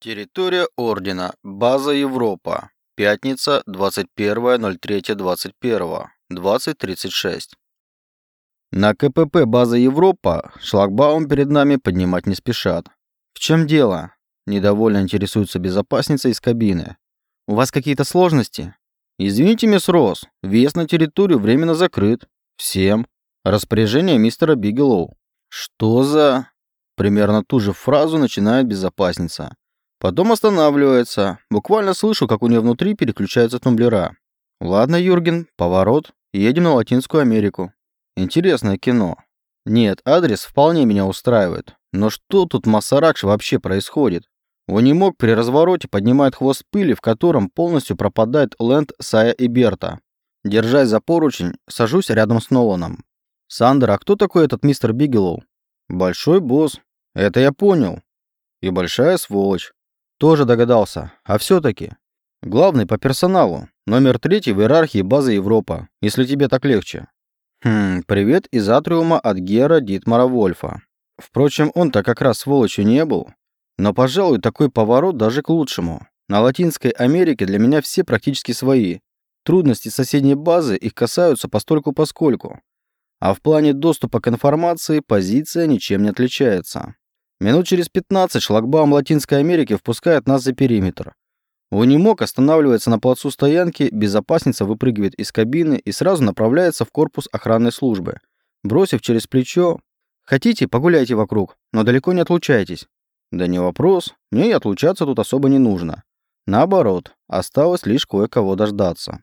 Территория Ордена. База Европа. Пятница, 21.03.21. 20.36. На КПП база Европа шлагбаум перед нами поднимать не спешат. В чем дело? Недовольно интересуется безопасница из кабины. У вас какие-то сложности? Извините, мисс Росс, въезд на территорию временно закрыт. Всем. Распоряжение мистера Бигелоу. Что за... Примерно ту же фразу начинает безопасница. Потом останавливается. Буквально слышу, как у нее внутри переключаются тумблера. Ладно, Юрген, поворот. Едем на Латинскую Америку. Интересное кино. Нет, адрес вполне меня устраивает. Но что тут Масаракш вообще происходит? Унимог при развороте поднимает хвост пыли, в котором полностью пропадает ленд Сая и Берта. Держась за поручень, сажусь рядом с Ноланом. «Сандер, а кто такой этот мистер Бигелоу?» «Большой босс. Это я понял. И большая сволочь. Тоже догадался. А все-таки. Главный по персоналу. Номер третий в иерархии базы Европа, если тебе так легче. Хм, привет из Атриума от герра Дитмара Вольфа. Впрочем, он-то как раз сволочью не был. Но, пожалуй, такой поворот даже к лучшему. На Латинской Америке для меня все практически свои. Трудности соседней базы их касаются постольку-поскольку. А в плане доступа к информации позиция ничем не отличается. Минут через 15 шлагбаум Латинской Америки впускает нас за периметр. Унимок останавливается на плацу стоянки, безопасница выпрыгивает из кабины и сразу направляется в корпус охранной службы. Бросив через плечо «Хотите, погуляйте вокруг, но далеко не отлучайтесь». Да не вопрос, мне и отлучаться тут особо не нужно. Наоборот, осталось лишь кое-кого дождаться.